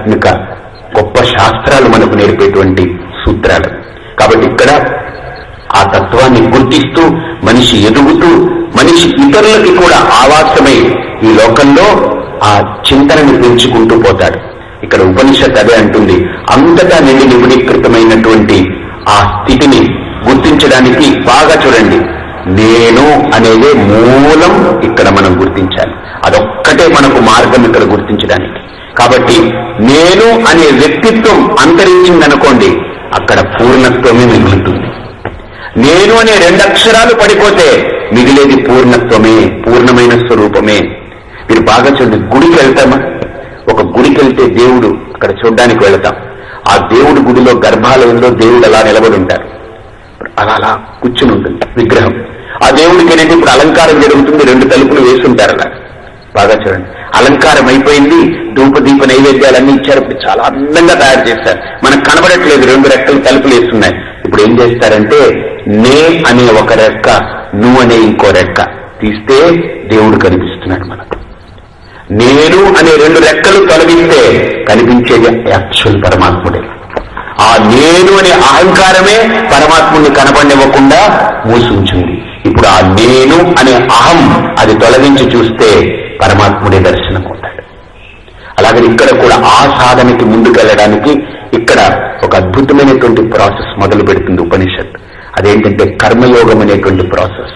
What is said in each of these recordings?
ఆధ్యాత్మిక గొప్ప శాస్త్రాలు మనకు నేర్పేటువంటి సూత్రాలు. కాబట్టి ఇక్కడ ఆ తత్వాన్ని గుర్తిస్తూ మనిషి ఎదుగుతూ మనిషి ఇతరులకి కూడా ఆవాసమై ఈ లోకంలో ఆ చింతనను పెంచుకుంటూ పోతాడు. ఇక్కడ ఉపనిషత్ అదే అంటుంది. అంతటా నిండి నిపుణీకృతమైనటువంటి ఆ స్థితిని గుర్తించడానికి బాగా చూడండి. నేను అనేది మూలం ఇక్కడ మనం గుర్తించాలి. అదొక్కటే మనకు మార్గం ఇక్కడ గుర్తించడానికి. కాబట్టి నేను అనే వ్యక్తిత్వం అంతరించిందనుకోండి అక్కడ పూర్ణత్వమే మిగులుతుంది. నేను అనే రెండు అక్షరాలు పడిపోతే మిగిలేది పూర్ణత్వమే పూర్ణమైన స్వరూపమే. మీరు బాగా చూడండి గుడికి వెళ్తామా? ఒక గుడికి వెళ్తే దేవుడు అక్కడ చూడ్డానికి వెళతాం. ఆ దేవుడి గుడిలో గర్భాలయంలో దేవుడు అలా నిలబడి ఉంటారు. అలా అలా కూర్చుని ఉంటుంది విగ్రహం. ఆ దేవుడికి అనేది ఇప్పుడు అలంకారం జరుగుతుంది రెండు తలుపులు వేసుంటారు అలా. బాగా చూడండి. అలంకారం అయిపోయింది ధూప దీప నైవేద్యాలన్నీ ఇచ్చారు. ఇప్పుడు చాలా అందంగా తయారు చేస్తారు మనకు కనబడట్లేదు రెండు రెక్కలు తలుపులు వేస్తున్నాయి. ఇప్పుడు ఏం చేస్తారంటే నే అనే ఒక రెక్క నువ్వు అనే ఇంకో రెక్క తీస్తే దేవుడు కనిపిస్తున్నాడు మనకు. నేను అనే రెండు రెక్కలు తొలగిస్తే కనిపించేది యాక్చువల్ పరమాత్ముడే. ఆ నేను అనే అహంకారమే పరమాత్ముని మూసి ఉంచింది. ఇప్పుడు ఆ నేను అనే అహం అది తొలగించి చూస్తే పరమాత్ముడే దర్శనం అవుతాడు అలాగే ఇక్కడ కూడా ఆ సాధనకి ముందుకెళ్ళడానికి ఇక్కడ ఒక అద్భుతమైనటువంటి ప్రాసెస్ మొదలు పెడుతుంది ఉపనిషత్ అదేంటంటే కర్మయోగం అనేటువంటి ప్రాసెస్.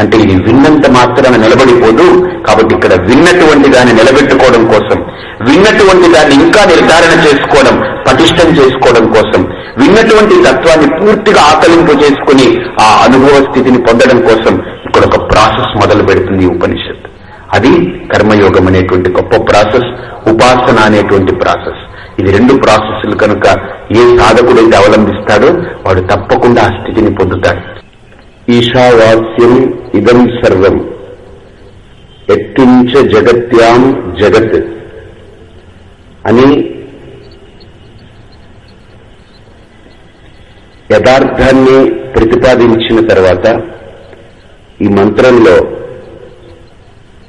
అంటే ఇది విన్నంత మాత్రాన నిలబడిపోదు. కాబట్టి ఇక్కడ విన్నటువంటి దాన్ని నిలబెట్టుకోవడం కోసం విన్నటువంటి దాన్ని ఇంకా నిర్ధారణ చేసుకోవడం పటిష్టం చేసుకోవడం కోసం విన్నటువంటి తత్వాన్ని పూర్తిగా ఆకలింపు చేసుకుని ఆ అనుభవ స్థితిని పొందడం కోసం ఇక్కడ ఒక ప్రాసెస్ మొదలు పెడుతుంది ఉపనిషత్ అది కర్మయోగం అనేటువంటి గొప్ప ప్రాసెస్ ఉపాసన అనేటువంటి ప్రాసెస్. ఇది రెండు ప్రాసెస్లు కనుక ఏ సాధకుడైతే అవలంబిస్తాడో వాడు తప్పకుండా ఆ స్థితిని పొందుతాడు. ఈశావాస్యం ఇదం సర్వం. ఎట్టించ జగత్యాం జగత్. అని యథార్థాన్ని ప్రతిపాదించిన తర్వాత ఈ మంత్రంలో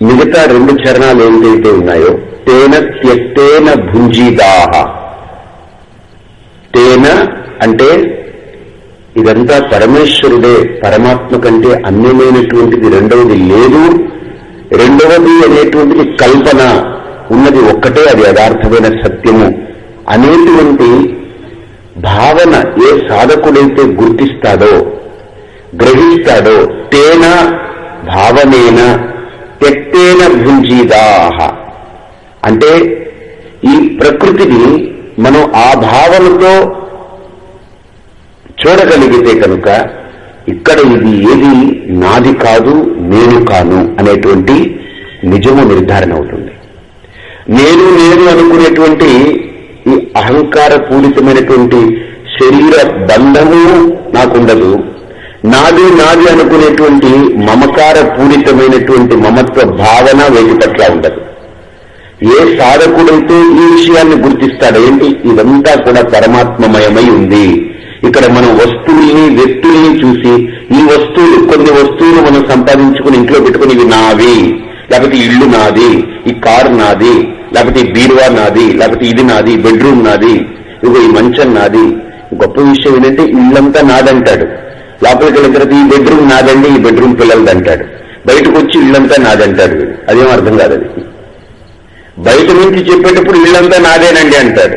మిగతా రెండు చరణాలు ఏదైతే ఉన్నాయో తేన త్యక్తేన భుంజీదాహ. తేన అంటే ఇదంతా పరమేశ్వరుడే పరమాత్మ కంటే అన్యమైనటువంటిది రెండవది లేదు. రెండవది అనేటువంటిది కల్పన. ఉన్నది ఒక్కటే అది యథార్థమైన సత్యము. అనేటువంటి భావన ఏ సాధకుడైతే గుర్తిస్తాడో గ్రహిస్తాడో తేన భావనేన తెక్తేన భుంజీదాహ. అంటే ఈ ప్రకృతిని మనం ఆ భావనతో చూడగలిగితే కనుక ఇక్కడ ఇది ఏది నాది కాదు నేను కాను అనేటువంటి నిజము నిర్ధారణ అవుతుంది. నేను నేను అనుకునేటువంటి ఈ అహంకార పూరితమైనటువంటి శరీర బంధము నాకుండదు. నాది నాది అనుకునేటువంటి మమకార పూరితమైనటువంటి మమత్వ భావన వేటి పట్ల ఉండదు. ఏ సాధకుడైతే ఈ విషయాన్ని గుర్తిస్తాడో ఏంటి? ఇదంతా కూడా పరమాత్మమయమై ఉంది. ఇక్కడ మనం వస్తువుల్ని వ్యక్తుల్ని చూసి ఈ వస్తువులు కొన్ని వస్తువులు మనం సంపాదించుకుని ఇంట్లో పెట్టుకుని ఇవి నావి. లేకపోతే ఇల్లు నాది ఈ కారు నాది లేకపోతే బీరువా నాది లేకపోతే ఇది నాది బెడ్రూమ్ నాది ఇగో ఈ మంచం నాది. గొప్ప విషయం ఏంటంటే ఇల్లంతా నాదంటాడు. లోపలికి వెళ్ళిన తర్వాత ఈ బెడ్రూమ్ నాదండి ఈ బెడ్రూమ్ పిల్లలది అంటాడు బయటకు వచ్చి ఇల్లంతా నాదంటాడు అదేం అర్థం కాదు అది. బయట నుంచి చెప్పేటప్పుడు ఇల్లంతా నాదేనండి అంటాడు.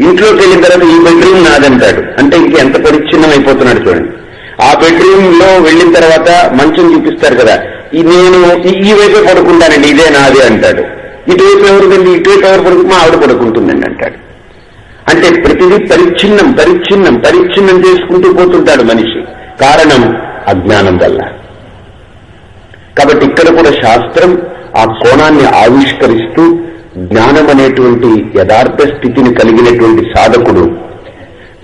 ఇంట్లోకి వెళ్ళిన తర్వాత ఈ బెడ్రూమ్ నాదంటాడు. అంటే ఇంక ఎంత పరిచ్ఛిన్నం అయిపోతున్నాడు చూడండి. ఆ బెడ్రూమ్లో వెళ్ళిన తర్వాత మంచం చూపిస్తారు కదా. నేను ఈ- వైపే పడుకుంటానండి ఇదే నాదే అంటాడు. ఇటువైపు ఎవరిదండి ఇటువైపు ఎవరు పడుకు మా ఆవిడ పడుకుంటుందండి అంటాడు. అంటే ప్రతిదీ పరిచ్ఛిన్నం పరిచ్ఛిన్నం పరిచ్ఛిన్నం చేసుకుంటూ పోతుంటాడు మనిషి. కారణం అజ్ఞానం వల్ల. కాబట్టి ఇక్కడ కూడా శాస్త్రం ఆ కోణాన్ని ఆవిష్కరిస్తూ జ్ఞానం అనేటువంటి యథార్థ స్థితిని కలిగినటువంటి సాధకుడు.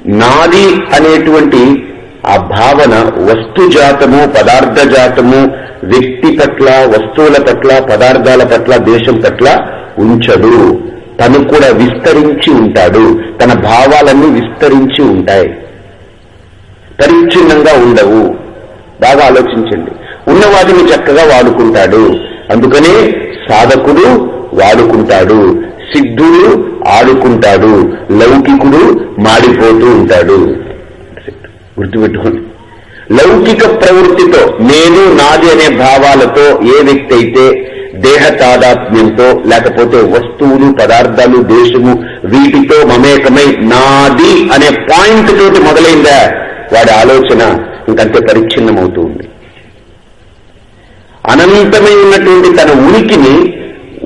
నాది అనేటువంటి ఆ భావన వస్తుజాతము పదార్థ జాతము వ్యక్తి పట్ల వస్తువుల పట్ల పదార్థాల పట్ల దేశం పట్ల ఉంచడు. తను కూడా విస్తరించి ఉంటాడు. తన భావాలన్నీ విస్తరించి ఉంటాయి. పరిచ్ఛిన్నంగా ఉండవు. బాగా ఆలోచించండి. ఉన్న వాటిని చక్కగా వాడుకుంటాడు. అందుకనే సాధకుడు వాడుకుంటాడు. సిద్ధుడు ఆడుకుంటాడు. లౌకికుడు మాడిపోతూ ఉంటాడు. గుర్తుపెట్టుకోండి. లౌకిక ప్రవృత్తితో నేను నాది అనే భావాలతో ఏ వ్యక్తి అయితే దేహ తాదాత్మ్యంతో లేకపోతే వస్తువులు పదార్థాలు దేశము వీటితో మమేకమై నాది అనే పాయింట్ తోటి మొదలైందా? వాడి ఆలోచన ఇంకంతే పరిచ్ఛిన్నమవుతూ ఉంది. అనంతమై ఉన్నటువంటి తన ఉనికిని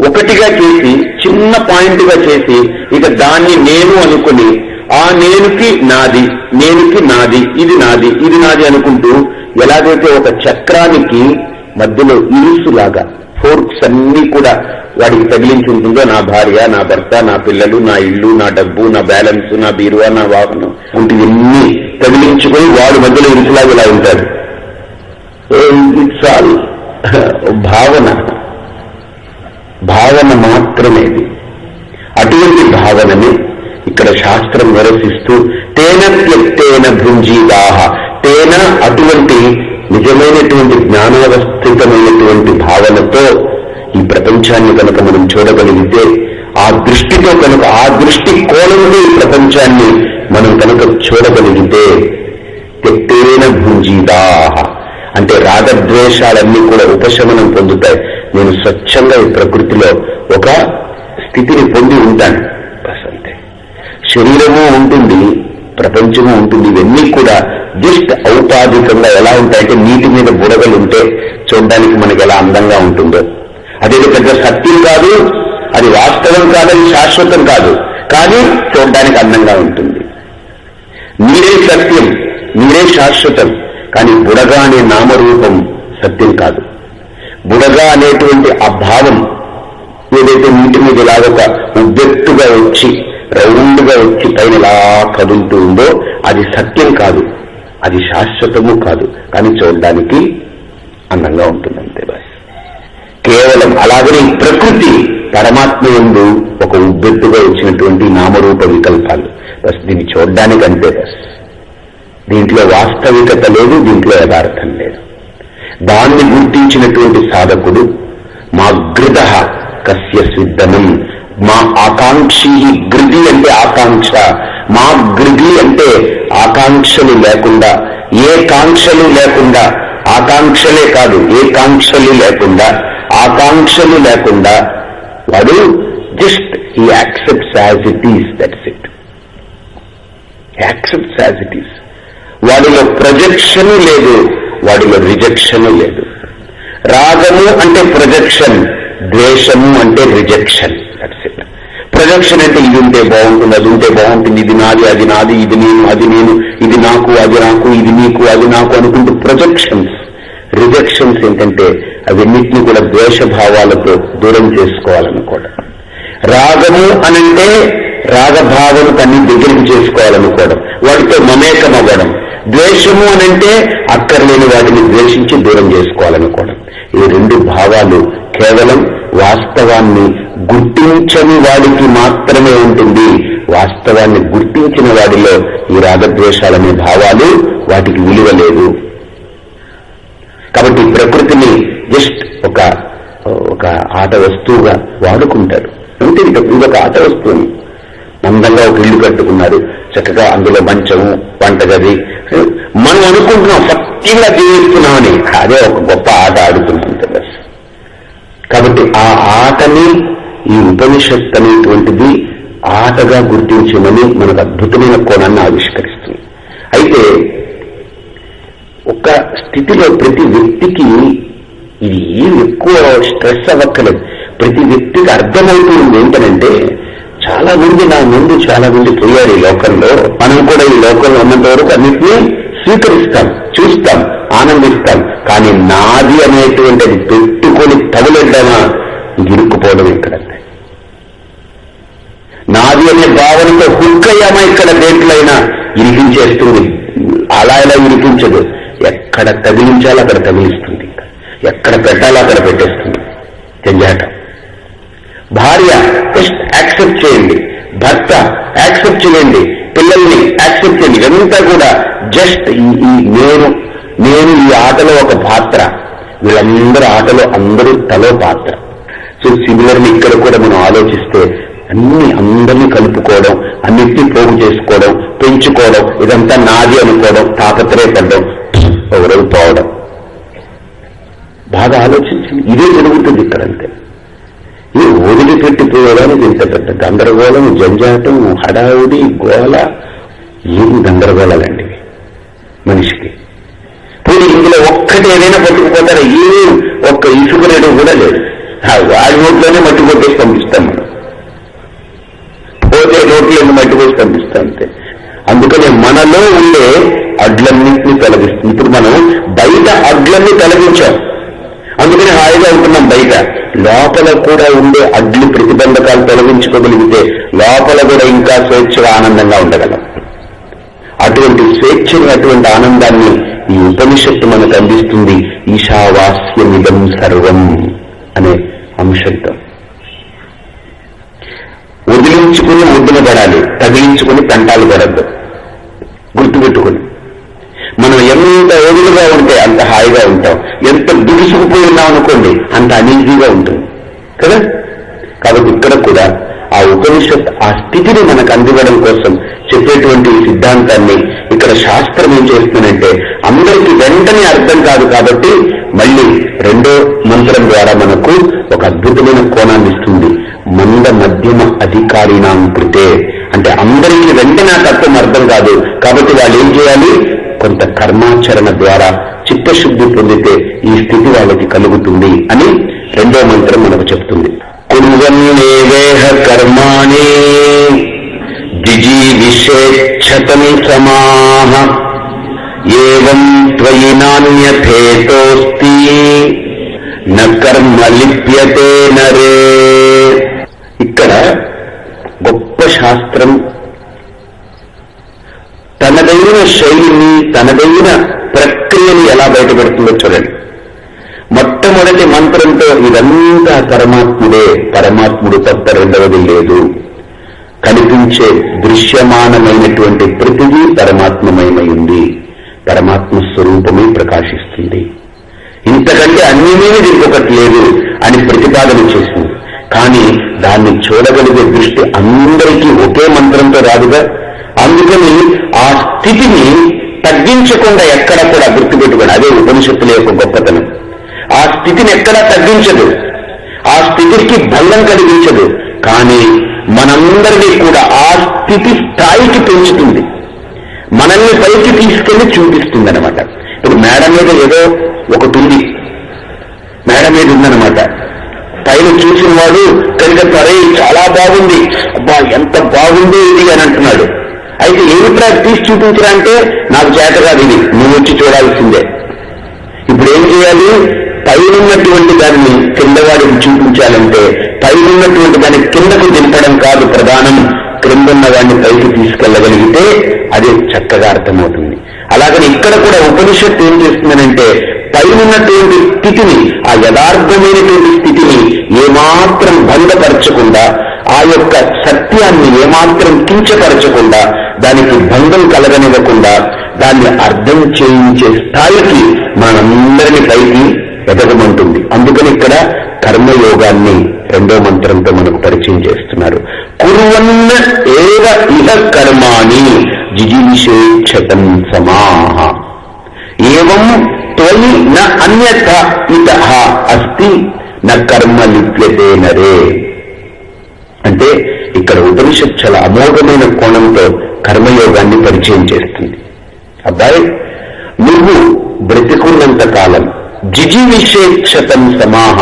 ఒకటిగా చేసి చిన్న పాయింట్గా చేసి ఇక దాన్ని నేను అనుకుని ఆ నేనుకి నాది నేనుకి నాది ఇది నాది ఇది నాది అనుకుంటూ ఎలాగైతే ఒక చక్రానికి మధ్యలో ఇరుసులాగా ఫోర్క్స్ అన్ని కూడా వాడికి తగిలించి ఉంటుందో నా భార్య నా భర్త నా పిల్లలు నా ఇల్లు నా డబ్బు నా బ్యాలెన్స్ నా బీరువా నా వాహనం ఇవన్నీ తగిలించుకొని వాడు మధ్యలో ఇరుసులాగా ఇలా ఉంటాడు. ఇట్స్ ఆల్ భావన. భావన మాత్రమేది అటువంటి భావనని ఇక్కడ శాస్త్రం నిరసిస్తూ తేన త్యక్తేన భుంజీదాహ తేన అటువంటి నిజమైనటువంటి జ్ఞానావస్థితమైనటువంటి భావనతో ఈ ప్రపంచాన్ని కనుక మనం చూడగలిగితే ఆ దృష్టితో కనుక ఆ దృష్టి కోణంలో ఈ ప్రపంచాన్ని మనం కనుక చూడగలిగితే తెట్టేన భుంజీదాహ అంటే రాగద్వేషాలన్నీ కూడా ఉపశమనం పొందుతాయి. నేను స్వచ్ఛంగా ఈ ప్రకృతిలో ఒక స్థితిని పొంది ఉంటాను. బస్ అంతే. శరీరము ఉంటుంది ప్రపంచము ఉంటుంది. ఇవన్నీ కూడా జస్ట్ ఔపాధికంగా ఎలా ఉంటాయంటే నీటి మీద బుడగలు ఉంటే చూడడానికి మనకి ఎలా అందంగా ఉంటుందో. అదేదో పెద్ద సత్యం కాదు అది వాస్తవం కాదని శాశ్వతం కాదు. కానీ చూడడానికి అందంగా ఉంటుంది. మీరే సత్యం మీరే శాశ్వతం. కానీ బుడగ అనే నామరూపం సత్యం కాదు. బుడగ అనేటువంటి ఆ భావం ఏదైతే నీటి మీద ఇలాగొక ఉబ్బెత్తుగా వచ్చి రౌండ్గా వచ్చి పైన ఇలా కదులుతూ ఉందో అది సత్యం కాదు. అది శాశ్వతము కాదు. కానీ చూడడానికి అందంగా ఉంటుంది అంతే కేవలం అలాగనే ప్రకృతి పరమాత్మ ఎందు ఒక ఉబ్బెత్తుగా వచ్చినటువంటి నామరూప వికల్పాలు. బస్ దీన్ని చూడడానికి అంతే బస్. దీంట్లో వాస్తవికత లేదు దీంట్లో యథార్థం లేదు. దాన్ని గుర్తించినటువంటి సాధకుడు మా గృద కస్య సిద్ధనం మా ఆకాంక్షి గృది అంటే ఆకాంక్ష. మా గృది అంటే ఆకాంక్షలు లేకుండా ఏ కాంక్షలు లేకుండా ఆకాంక్షలే కాదు ఏ కాంక్షలు లేకుండా ఆకాంక్షలు లేకుండా వాడు జస్ట్ ఈ accepts as it is that's it. Accepts as it is. వాడిలో ప్రొజెక్షన్ లేదు. వాడిలో రిజెక్షన్ లేదు. రాగము అంటే ప్రొజెక్షన్ ద్వేషము అంటే రిజెక్షన్ దట్స్ ఇట్ ప్రొజెక్షన్ అంటే ఇది ఉంటే బాగుంటుంది అది ఉంటే బాగుంటుంది. ఇది నాది అది నాది ఇది నేను అది నేను ఇది నాకు అది నాకు ఇది నీకు అది నాకు అనుకుంటూ ప్రొజెక్షన్స్ రిజెక్షన్స్ ఏంటంటే అవన్నింటినీ కూడా ద్వేషభావాలతో దూరం చేసుకోవాలనుకోవడం రాగము అనంటే రాగభావం తన్ని దగ్గరికి చేసుకోవాలనుకోవడం వాటితో మమేకం అవ్వడం ద్వేషము అనంటే అక్కర్లేని వాటిని ద్వేషించి దూరం చేసుకోవాలనుకోవడం. ఈ రెండు భావాలు కేవలం వాస్తవాన్ని గుర్తించని వాడికి మాత్రమే ఉంటుంది. వాస్తవాన్ని గుర్తించిన వాడిలో ఈ రాగద్వేషాలనే భావాలు వాటికి విలువ లేదు. కాబట్టి ప్రకృతిని జస్ట్ ఒక ఒక ఆట వస్తువుగా వాడుకుంటాడు. అంటే ఇది ఒక ఆట వస్తువుని. అందంగా ఒక ఇల్లు కట్టుకున్నారు. చక్కగా అందులో మంచము వంటగది మనం అనుకుంటున్నాం సత్యంగా జీవిస్తున్నామని. అదే ఒక గొప్ప ఆట ఆడుతున్నాం కాబట్టి ఆ ఆటని ఈ ఉపనిషత్ అనేటువంటిది ఆటగా గుర్తించమని మనకు అద్భుతమైన కోణాన్ని ఆవిష్కరిస్తుంది. అయితే ఒక స్థితిలో ప్రతి వ్యక్తికి ఇది ఏం ఎక్కువ స్ట్రెస్ అవ్వక్కలేదు ప్రతి వ్యక్తికి అర్థమవుతుంది ఏంటంటే చాలా మంది నా ముందు చాలా మంది పోయారు ఈ లోకంలో. మనం కూడా ఈ లోకంలో ఉన్నంత వరకు అన్నింటినీ స్వీకరిస్తాం చూస్తాం ఆనందిస్తాం. కానీ నాది అనేటువంటిది పెట్టుకొని తగులెడ్డామా ఇరుక్కుపోవడం ఇక్కడ నాది అనే భావనతో హుక్కయ్యామా ఇక్కడ దేంట్లైనా ఇరిగించేస్తుంది అలా ఇలా వినిపించదు ఎక్కడ తగిలించాలో అక్కడ తగిలిస్తుంది. ఎక్కడ పెట్టాలో అక్కడ పెట్టేస్తుంది. జంజాట. భార్య జస్ట్ యాక్సెప్ట్ చేయండి. భర్త యాక్సెప్ట్ చేయండి. పిల్లల్ని యాక్సెప్ట్ చేయండి. ఇదంతా కూడా జస్ట్ ఈ నేను నేను ఈ ఆటలో ఒక పాత్ర. వీళ్ళందరూ ఆటలో అందరూ తలో పాత్ర. సో సిమిలర్లీ ఇక్కడ కూడా మనం ఆలోచిస్తే అన్ని అందరినీ కలుపుకోవడం అన్నిటినీ పోగు చేసుకోవడం పెంచుకోవడం ఇదంతా నాది అనుకోవడం తాపత్రయపడడం ఒకరోజు పోవడం. బాగా ఆలోచించింది ఇదే జరుగుతుంది ఇక్కడంతే ఈ వదిలిపెట్టిపోయేదానికి ఇంత పెద్ద గందరగోళం జంజాటం హడావుడి గోళ ఏం గందరగోళాలండి మనిషికి. పోనీ ఇందులో ఒక్కటి ఏదైనా పట్టుకుపోతారా? ఏమీ ఒక్క ఇసుక లేడం కూడా లేదు. వాడి నోట్లోనే మట్టి కొట్టేసి పంపిస్తాం మనం. పోతే నోట్లోనే మట్టి కొట్టి పంపిస్తాం అంతే. అందుకనే మనలో ఉండే అడ్లన్నింటినీ తొలగిస్తుంది ఇప్పుడు మనం బయట అడ్లన్నీ తొలగించాం. అందుకని హాయిగా ఉంటున్నాం బయట. లోపల కూడా ఉండే అగ్ని ప్రతిబంధకాలు తొలగించుకోగలిగితే లోపల కూడా ఇంకా స్వేచ్ఛగా ఆనందంగా ఉండగలం. అటువంటి స్వేచ్ఛని అటువంటి ఆనందాన్ని ఈ ఉపనిషత్తు మనకు అందిస్తుంది ఈశావాస్యమిదం సర్వం అనే అంశంతో. వదిలించుకుని ముద్దున పడాలి తగిలించుకుని తంటాలు పడద్దు. గుర్తుపెట్టుకుని మనం ఎంత ఎదురుగా ఉంటే అంత హాయిగా ఉంటాం. ఎంత బిగుసుకుపోయి ఉన్నాం అనుకోండి అంత అనీజీగా ఉంటుంది. కదా? కాబట్టి ఇక్కడ కూడా ఆ ఉపనిషత్ ఆ స్థితిని మనకు అందివ్వడం కోసం చెప్పేటువంటి సిద్ధాంతాన్ని ఇక్కడ శాస్త్రం ఏం చేస్తుందంటే అందరికీ వెంటనే అర్థం కాదు కాబట్టి మళ్ళీ రెండో మంత్రం ద్వారా మనకు ఒక అద్భుతమైన కోణాన్ని ఇస్తుంది. మంద మధ్యమ అధికారినాం కృతే. అంటే అందరికీ వెంటనే ఆ తత్వం అర్థం కాదు. కాబట్టి వాళ్ళు ఏం చేయాలి? కొంత కర్మాచరణ ద్వారా చిత్తశుద్ధి పొందితే ఈ స్థితి వాళ్ళకి కలుగుతుంది అని రెండో మంత్రం మనకు చెప్తుంది. కుర్వన్నేవేహ కర్మాణి దిజీవిషేక్షతం సమాహ ఏం త్వయి నాణ్యథేతోస్తి కర్మ లిప్యతే నరే. ఇక్కడ గొప్ప శాస్త్రం తనదైన శైలిని తనదైన ప్రక్రియని ఎలా బయటపెడుతుందో చూడండి. మొట్టమొదటి మంత్రంతో ఇదంతా పరమాత్ముడే పరమాత్ముడు తప్ప రెండవది లేదు. కనిపించే దృశ్యమానమైనటువంటి ప్రతిదీ పరమాత్మమయమైంది పరమాత్మ స్వరూపమే ప్రకాశిస్తుంది. ఇంతకంటే అన్ని ఇంకొకటి లేదు అని ప్రతిపాదన చేసింది. కానీ దాన్ని చూడగలిగే దృష్టి అందరికీ ఒకే మంత్రంతో రాదుగా. అందుకని ఆ స్థితిని తగ్గించకుండా ఎక్కడ కూడా గుర్తుపెట్టుకోండి. అదే ఉపనిషత్తుల యొక్క గొప్పతనం. ఆ స్థితిని ఎక్కడా తగ్గించదు. ఆ స్థితికి భంగం కలిగించదు. కానీ మనందరినీ కూడా ఆ స్థితి స్థాయికి పెంచుతుంది. మనల్ని పైకి తీసుకెళ్ళి చూపిస్తుంది అనమాట ఇప్పుడు మేడ మీద ఏదో ఒకటి ఉంది. మేడ మీద ఉందన్నమాట. పైన చూసిన వాడు కనుక సరే చాలా బాగుంది. అబ్బా ఎంత బాగుంది ఇది అని అంటున్నాడు. అయితే ఏమిట్రా తీసి చూపించరా అంటే నాకు చేత కాదు ఇది నువ్వు వచ్చి చూడాల్సిందే. ఇప్పుడు ఏం చేయాలి? పైనున్నటువంటి దాన్ని కిందవాడికి చూపించాలంటే పైనున్నటువంటి దాన్ని కిందకు దింపడం కాదు ప్రధానం. క్రిందున్న వాడిని పైకి తీసుకెళ్ళగలిగితే అది చక్కగా అర్థమవుతుంది. అలాగని ఇక్కడ కూడా ఉపనిషత్తు ఏం చేస్తుందనంటే పైనున్నటువంటి స్థితిని ఆ యథార్థమైనటువంటి స్థితిని ఏమాత్రం భంగపరచకుండా ఆ యొక్క సత్యాన్ని ఏమాత్రం కించపరచకుండా దానికి భంగం కలగనివ్వకుండా దాన్ని అర్థం చేయించే స్థాయికి మనందరినీ పైకి ఎదగమంటుంది. అందుకని ఇక్కడ కర్మయోగాన్ని రెండో మంత్రంతో మనకు పరిచయం చేస్తున్నారు. కురువన్న ఏవ ఇహ కర్మాణి జిజీవిషేక్షతం సమాహ. ఏవం త్వయి న అన్యథ ఇత అస్తి న కర్మ లిప్యతే నరే. అంటే ఇక్కడ ఉపనిషత్ చాలా అమోఘమైన కోణంతో కర్మయోగాన్ని పరిచయం చేస్తుంది. అబ్బాయి నువ్వు బ్రతికున్నంత కాలం జిజివిషేక్షతం సమాహ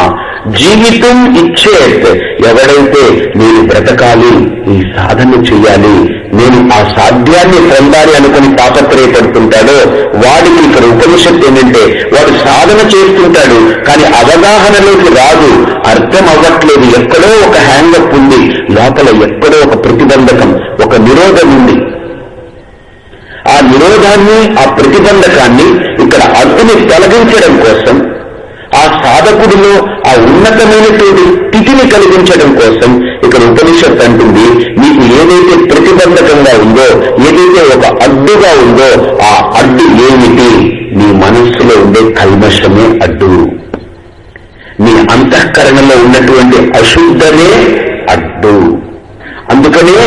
జీవితం ఇచ్చేట్ ఎవడైతే నేను బ్రతకాలి ఈ సాధన చెయ్యాలి నేను ఆ సాధ్యాన్ని పొందాలి అనుకుని తాపత్రయపడుతుంటాడో వాడికి ఇక్కడ ఉపనిషత్తు ఏంటంటే వాడు సాధన చేస్తుంటాడు కానీ అవగాహనలోకి రాదు అర్థం అవ్వట్లేదు ఎక్కడో ఒక హ్యాంగప్ ఉంది లోపల ఎక్కడో ఒక ప్రతిబంధకం ఒక నిరోధం ఉంది. నిరోధాన్ని ఆ ప్రతిబంధకాన్ని ఇక్కడ అడ్డుని తొలగించడం కోసం ఆ సాధకుడిలో ఆ ఉన్నతమైనటువంటి స్థితిని కలిగించడం కోసం ఇక్కడ ఉపనిషత్తు అంటుంది మీకు ఏదైతే ప్రతిబంధకంగా ఉందో ఏదైతే ఒక అడ్డుగా ఉందో ఆ అడ్డు ఏమిటి? నీ మనస్సులో ఉండే కల్మషమే అడ్డు. నీ అంతఃకరణలో ఉన్నటువంటి అశుద్ధమే అడ్డు. అందుకనే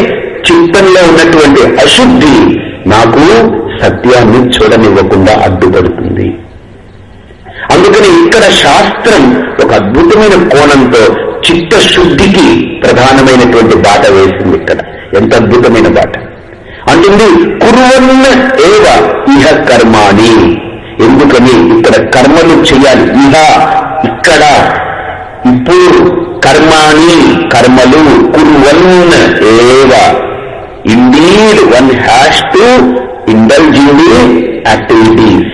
చిత్తంలో ఉన్నటువంటి అశుద్ధి నాకు సత్యాన్ని చూడనివ్వకుండా అడ్డుపడుతుంది. అందుకని ఇక్కడ శాస్త్రం ఒక అద్భుతమైన కోణంతో చిత్తశుద్ధికి ప్రధానమైనటువంటి బాట వేసింది ఇక్కడ. ఎంత అద్భుతమైన బాట. అంటుంది కురువన్న ఏవ ఇహ కర్మాని ఎందుకని ఇక్కడ కర్మలు చేయాలి? ఇహ ఇక్కడ. ఇప్పుడు కర్మాణి కర్మలు కురువన్న ఏవ. Indeed one has to indulge in activities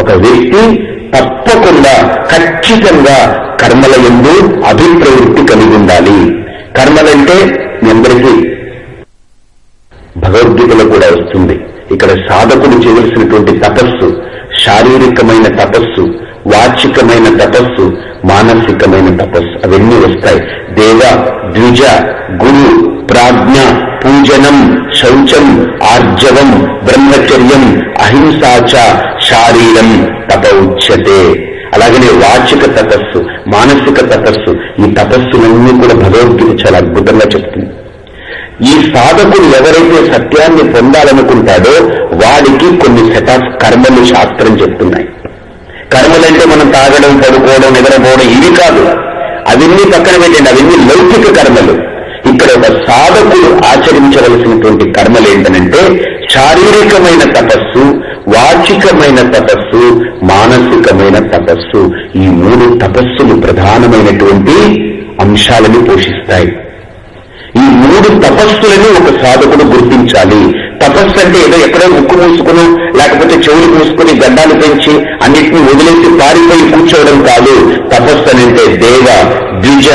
ఒక వ్యక్తి తప్పకుండా ఖచ్చితంగా కర్మల ఎందు అభిప్రవృత్తి కలిగి ఉండాలి. కర్మలంటే మీ అందరికీ భగవద్గీతలో కూడా వస్తుంది. ఇక్కడ సాధకుడు చేయవలసినటువంటి తపస్సు శారీరకమైన తపస్సు వాచికమైన తపస్సు మానసికమైన తపస్సు అవన్నీ వస్తాయి. దేవ ద్విజ గురు ప్రాజ్ఞ పూజనం శౌచం ఆర్జవం బ్రహ్మచర్యం అహింసాచ శారీరం తప ఉచ్యతే అలాగనే వాచిక తపస్సు మానసిక తపస్సు ఈ తపస్సులన్నీ కూడా భగవద్గీత చాలా అద్భుతంగా చెప్తుంది. ఈ సాధకుడు ఎవరైతే సత్యాన్ని పొందాలనుకుంటాడో వాడికి కొన్ని సెట్ ఆఫ్ కర్మలు శాస్త్రం చెప్తున్నాయి. కర్మలంటే మనం తాగడం పడుకోవడం నిద్రపోవడం ఇవి కాదు. అవన్నీ పక్కన పెట్టండి అవన్నీ లౌకిక కర్మలు. ఇక్కడ ఒక సాధకుడు ఆచరించవలసినటువంటి కర్మలు ఏంటనంటే శారీరకమైన తపస్సు వాచికమైన తపస్సు మానసికమైన తపస్సు. ఈ మూడు తపస్సులు ప్రధానమైనటువంటి అంశాలను పోషిస్తాయి. ఈ మూడు తపస్సులను ఒక సాధకుడు గుర్తించాలి. తపస్సు అంటే ఏదో ఎక్కడో ముక్కు మూసుకుని లేకపోతే చెవులు మూసుకుని గడ్డాలు పెంచి అన్నిటిని వదిలేసి పారిపోయి కూర్చోవడం కాదు. తపస్సు అంటే దేవ ద్విజ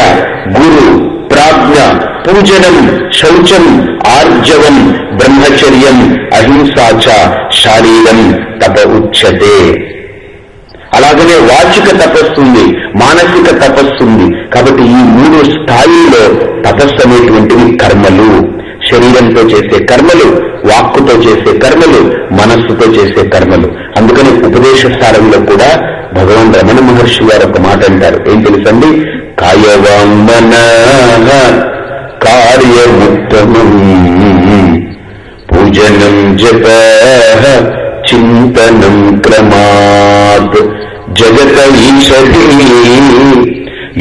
గురు ప్రాజ్ఞ పూజనం శౌచం ఆర్జవం బ్రహ్మచర్యం అహింసాచ శారీరం తప ఉచ్యతే. అలాగనే వాచిక తపస్సు ఉంది మానసిక తపస్సు ఉంది కాబట్టి ఈ మూడు స్థాయిలో తపస్సు అనేటువంటివి కర్మలు. శరీరంతో చేసే కర్మలు వాక్కుతో చేసే కర్మలు మనస్సుతో చేసే కర్మలు. అందుకని ఉపదేశ సారంలో కూడా భగవాన్ రమణ మహర్షి గారు ఒక మాట అంటారు. ఏం తెలుసండి? కాయవాంగన కార్యముత్తమం పూజనం జప చింతనం క్రమాత్ జగత ఈషతి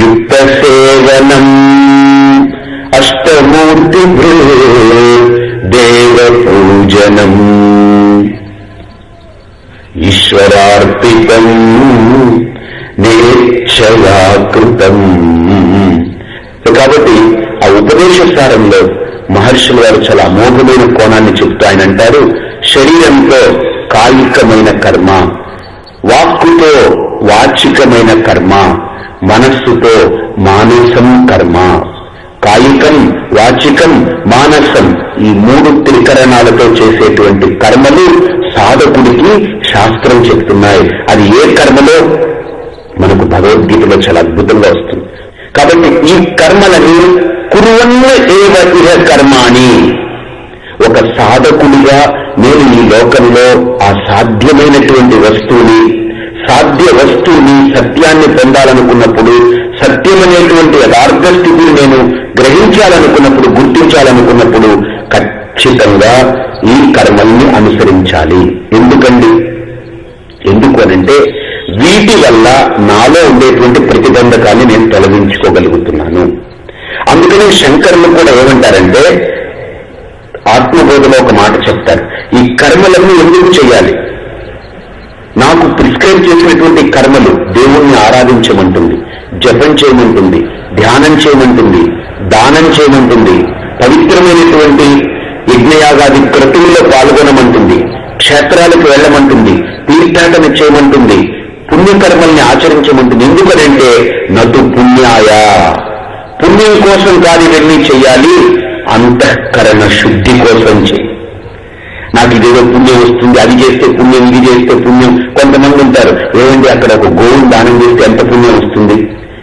యుక్త సేవనం అష్టమూర్తి దేవ పూజనం ఈశ్వరార్పితం నేక్షయాకృతం కాబట్టి ఆ ఉపదేశ సారంలో మహర్షుల వారు చాలా అమోఘమైన కోణాన్ని చెప్తూ ఆయన అంటారు శరీరంతో కాయికమైన కర్మ వాక్కుతో వాచికమైన కర్మ మనస్సుతో మానసం కర్మ. కాయికం వాచికం మానసం ఈ మూడు త్రికరణాలతో చేసేటువంటి కర్మలు సాధకుడికి శాస్త్రం చెప్తున్నాయి. అది ఏ కర్మలో? మనకు భగవద్గీతలో చాలా అద్భుతంగా వస్తుంది. కాబట్టి ఈ కర్మలని కురువన్న ఏవ ఇహ కర్మాని ఒక సాధకుడిగా నేను ఈ లోకంలో ఆ సాధ్యమైనటువంటి వస్తువుని సాధ్య వస్తువుని సత్యాన్ని పొందాలనుకున్నప్పుడు సత్యమనేటువంటి యథార్థ స్థితిని నేను గ్రహించాలనుకున్నప్పుడు గుర్తించాలనుకున్నప్పుడు ఖచ్చితంగా ఈ కర్మల్ని అనుసరించాలి. ఎందుకండి? ఎందుకు అనంటే వీటి వల్ల నాలో ఉండేటువంటి ప్రతిబంధకాన్ని నేను తొలగించుకోగలుగుతున్నాను. అందుకని శంకరులు కూడా ఏమంటారంటే ఆత్మబోధలో ఒక మాట చెప్తారు ఈ కర్మలన్నీ ఎందుకు చేయాలి నాకు ప్రిస్క్రైబ్ చేసినటువంటి కర్మలు దేవుణ్ణి ఆరాధించమంటుంది జపం చేయమంటుంది ధ్యానం చేయమంటుంది దానం చేయమంటుంది పవిత్రమైనటువంటి యజ్ఞయాగాది క్రతువులో పాల్గొనమంటుంది క్షేత్రాలకు వెళ్ళమంటుంది తీర్థాటన చేయమంటుంది పుణ్యకర్మల్ని ఆచరించమంటుంది. ఎందుకనంటే నటు పుణ్యాయ. పుణ్యం కోసం కాదు ఇవన్నీ చెయ్యాలి అంతఃకరణ శుద్ధి కోసం చేయి. నాకు ఇదేదో పుణ్యం వస్తుంది అది చేస్తే పుణ్యం ఇది చేస్తే పుణ్యం. కొంతమంది ఉంటారు ఏమండి అక్కడ ఒక గోవును దానం చేస్తే ఎంత పుణ్యం వస్తుంది?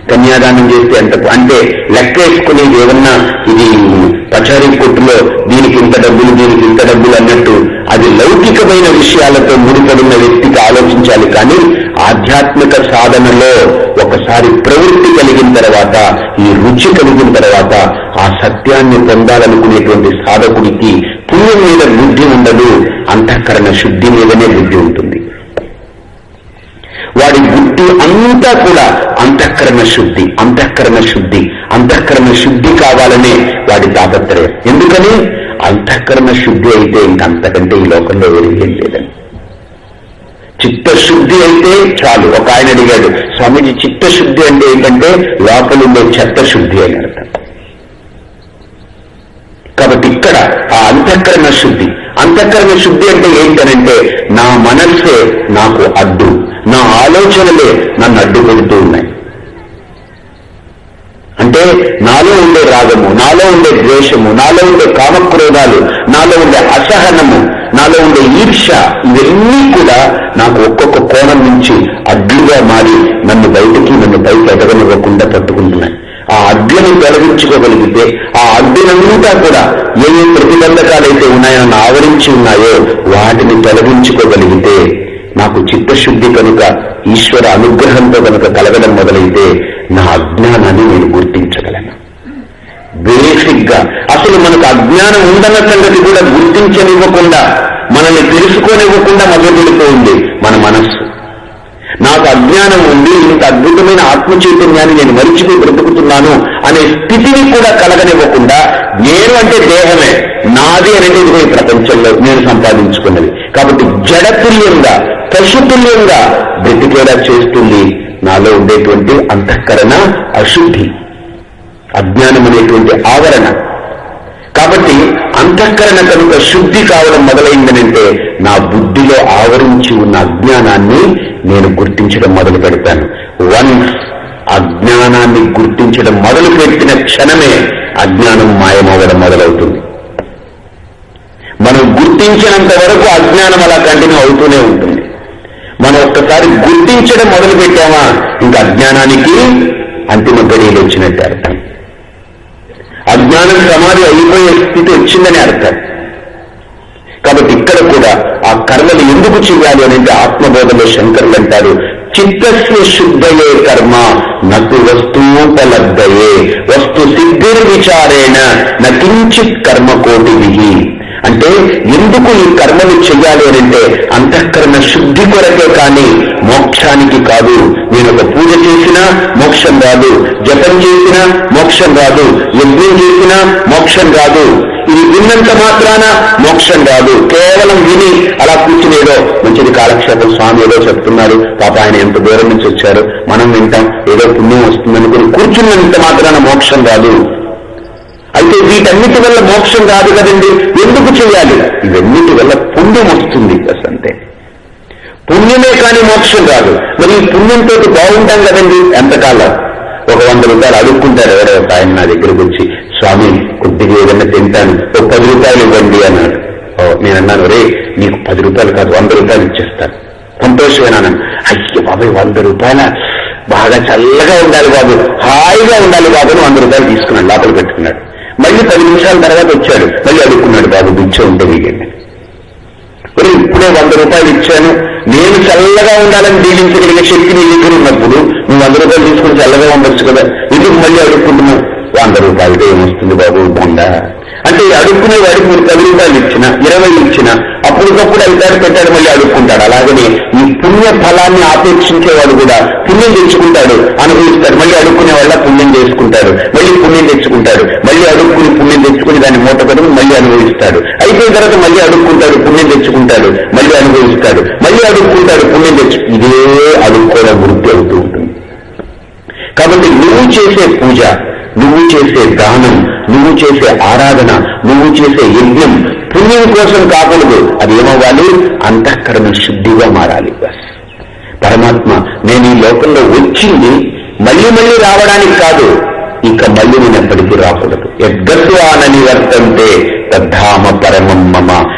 కన్యాదానం చేస్తే ఎంత అంటే లెక్క వేసుకునేది ఏమన్నా ఇది పచారీ కొట్టులో దీనికి ఇంత డబ్బులు దీనికి ఇంత డబ్బులు అన్నట్టు అది లౌకికమైన విషయాలతో ముడిపడిన వ్యక్తికి ఆలోచించాలి. కానీ ఆధ్యాత్మిక సాధనలో ఒకసారి ప్రవృత్తి కలిగిన తర్వాత ఈ రుచి కలిగిన తర్వాత ఆ సత్యాన్ని పొందాలనుకునేటువంటి సాధకుడికి పుణ్యం మీద బుద్ధి ఉండదు అంతఃకరణ శుద్ధి మీదనే బుద్ధి ఉంటుంది. వాడి బుద్ధి అంతా కూడా అంతఃకరణ శుద్ధి అంతఃకరణ శుద్ధి అంతఃకరణ శుద్ధి కావాలనే వాడి తాపత్రయం ఎందుకని? అంతఃకరణ శుద్ధి అయితే ఇంకంతకంటే ఈ లోకంలో వేరే లేదని చిత్తశుద్ధి అయితే చాలు. ఒక ఆయన అడిగాడు స్వామీజీ చిత్తశుద్ధి అంటే ఏంటంటే లోపలుండే చెత్త శుద్ధి అని అర్థం. కాబట్టి ఇక్కడ ఆ అంతఃకరణ శుద్ధి. అంతఃకరణ శుద్ధి అంటే ఏంటనంటే నా మనస్సే నాకు అడ్డు నా ఆలోచనలే నన్ను అడ్డు పెడుతూ ఉన్నాయి. అంటే నాలో ఉండే రాగము నాలో ఉండే ద్వేషము నాలో ఉండే కామక్రోధాలు నాలో ఉండే అసహనము నాలో ఉండే ఈర్ష ఇవన్నీ కూడా నాకు ఒక్కొక్క కోణం నుంచి అడ్డుగా మారి నన్ను బయటికి నన్ను పైకి ఎదగనివ్వకుండా పట్టుకుంటున్నాయి ఆ అడ్డును తొలగించుకోగలిగితే ఆ అడ్డునంతా కూడా ఏ ఏ ప్రతిబంధకాలైతే ఉన్నాయో నన్ను ఆవరించి ఉన్నాయో వాటిని తొలగించుకోగలిగితే నాకు చిత్తశుద్ధి కనుక ఈశ్వర అనుగ్రహంతో కనుక కలగడం మొదలైతే నా అజ్ఞానాన్ని నేను గుర్తించగలను. బేసిక్గా అసలు మనకు అజ్ఞానం ఉందన్న సంగతి కూడా గుర్తించనివ్వకుండా మనల్ని తెలుసుకోనివ్వకుండా మొదలుపెడుతూ ఉంది మన మనస్సు. నాకు అజ్ఞానం ఉంది ఇంత అద్భుతమైన ఆత్మ చైతన్యాన్ని నేను మరిచిపోయి బ్రతుకుతున్నాను అనే స్థితిని కూడా కలగనివ్వకుండా నేను అంటే దేహమే నాది అనేది ఈ ప్రపంచంలో నేను సంపాదించుకున్నది. కాబట్టి జడతుల్యంగా పశుతుల్యంగా బ్రతికేలా చేస్తుంది నాలో ఉండేటువంటి అంతఃకరణ అశుద్ధి. అజ్ఞానం అనేటువంటి ఆవరణ. కాబట్టి అంతఃకరణ కనుక శుద్ధి కావడం మొదలైందనంటే నా బుద్ధిలో ఆవరించి ఉన్న అజ్ఞానాన్ని నేను గుర్తించడం మొదలు పెడతాను. వన్స్ అజ్ఞానాన్ని గుర్తించడం మొదలు పెట్టిన క్షణమే అజ్ఞానం మాయమవ్వడం మొదలవుతుంది. మనం గుర్తించినంత వరకు అజ్ఞానం అలా కంటిన్యూ అవుతూనే ఉంటుంది. మనం ఒక్కసారి గుర్తించడం మొదలు పెట్టామా ఇంకా అజ్ఞానానికి అంతిమ గడియలు వచ్చినట్టు అర్థం. అజ్ఞానం సమాధి అయిపోయే స్థితి వచ్చిందని అర్థం. కాబట్టి ఇక్కడ కూడా ఆ కర్మలు ఎందుకు చేయాలి అనేది ఆత్మబోధలో శంకరులు అంటారు. చిత్తస్య శుద్ధయే కర్మ నకు వస్తుపలబ్ధయే వస్తు సిద్ధిర్ విచారేణ నకించిత్ కర్మ కోటి అంటే ఎందుకు ఈ కర్మలు చెయ్యాలి అంటే అంతఃకరణ శుద్ధి కొరకే కానీ మోక్షానికి కాదు. నేను ఒక పూజ చేసినా మోక్షం రాదు. జపం చేసినా మోక్షం రాదు. యజ్ఞం చేసినా మోక్షం రాదు. ఇది విన్నంత మాత్రాన మోక్షం రాదు. కేవలం విని అలా కూర్చునేదో. మంచిది కాలక్షేపం స్వామి ఏదో చెప్తున్నారు. పాప ఆయన ఎంత దూరం నుంచి వచ్చారు. మనం వింటాం. ఏదో పుణ్యం వస్తుందనుకుని కూర్చున్నంత మాత్రాన మోక్షం రాదు. అయితే వీటన్నిటి వల్ల మోక్షం కాదు కదండి. ఎందుకు చేయాలి? ఇవన్నిటి వల్ల పుణ్యం వస్తుంది అంతే. పుణ్యమే కానీ మోక్షం కాదు మరి ఈ పుణ్యంతో బాగుంటాం కదండి. ఎంతకాలం? ఒక వంద రూపాయలు అడుక్కుంటారు ఎవరో ఒక ఆయన నా దగ్గరికి వచ్చి స్వామి కొద్దిగా ఏదైనా తింటాను. ఒక పది రూపాయలు ఇవ్వండి అన్నాడు. ఓ నేను అన్నాను రే నీకు పది రూపాయలు కాదు వంద రూపాయలు ఇచ్చేస్తాను. సంతోషమేనా అయ్యో బాబాయ్ వంద రూపాయల? బాగా చల్లగా ఉండాలి బాబు. హాయిగా ఉండాలి బాబు వంద రూపాయలు తీసుకున్నాడు లోపల పెట్టుకున్నాడు. మళ్ళీ పది నిమిషాల తర్వాత వచ్చాడు. మళ్ళీ అడుక్కున్నాడు బాబు బిచ్చ ఉంటే వీగండి మరి ఇప్పుడే వంద రూపాయలు ఇచ్చాను. నేను చల్లగా ఉండాలని దీవించగలిగే శక్తి నీ దగ్గర ఉన్నప్పుడు నువ్వు వంద రూపాయలు తీసుకుని చల్లగా ఉండొచ్చు కదా. ఎందుకు మళ్ళీ అడుక్కుంటున్నావు? వంద రూపాయలతో ఏమొస్తుంది బాబు బంద అంటే అడుక్కునే వాడికి మీరు పది రూపాయలు ఇచ్చిన ఇరవై ఇచ్చిన అప్పటికప్పుడు ఐదారు పెట్టాడు మళ్ళీ అడుక్కుంటాడు. అలాగనే ఈ పుణ్య ఫలాన్ని ఆపేక్షించేవాడు కూడా పుణ్యం తెచ్చుకుంటాడు అనుభవిస్తాడు. మళ్ళీ అడుక్కునే వాళ్ళ పుణ్యం చేసుకుంటాడు. మళ్ళీ పుణ్యం తెచ్చుకుంటాడు. మళ్ళీ అడుక్కుని పుణ్యం తెచ్చుకుని దాన్ని మూట పెట్టుకుని మళ్ళీ అనుభవిస్తాడు. అయిపోయిన తర్వాత మళ్ళీ అడుక్కుంటాడు పుణ్యం తెచ్చుకుంటాడు మళ్ళీ అనుభవిస్తాడు. మళ్ళీ అడుక్కుంటాడు పుణ్యం తెచ్చు ఇదే అడుక్కోవడం వృద్ధి అవుతూ ఉంటుంది. కాబట్టి నువ్వు చేసే పూజ నువ్వు చేసే దానం నువ్వు చేసే ఆరాధన నువ్వు చేసే యజ్ఞం పుణ్యం కోసం కాకూడదు. అది ఏమవ్వాలి? అంతఃకరణ శుద్ధిగా మారాలి. బస్. పరమాత్మ నేను ఈ లోకంలో వచ్చింది మళ్ళీ మళ్ళీ రావడానికి కాదు. ఇక మళ్ళీ నేను ఎప్పటికీ రాకూడదు. ఆనని అర్థం తద్ధామ పరమమ్మ మమ.